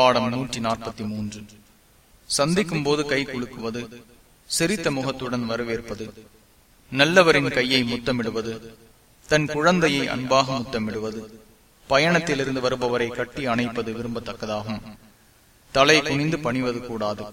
பாடம் நூற்றி நாற்பத்தி மூன்று சந்திக்கும் போது கை குலுக்குவது சிரித்த முகத்துடன் வரவேற்பது நல்லவரின் கையை முத்தமிடுவது தன் குழந்தையை அன்பாக முத்தமிடுவது பயணத்திலிருந்து வருபவரை கட்டி அணைப்பது விரும்பத்தக்கதாகும். தலை குனிந்து பணிவது கூடாது.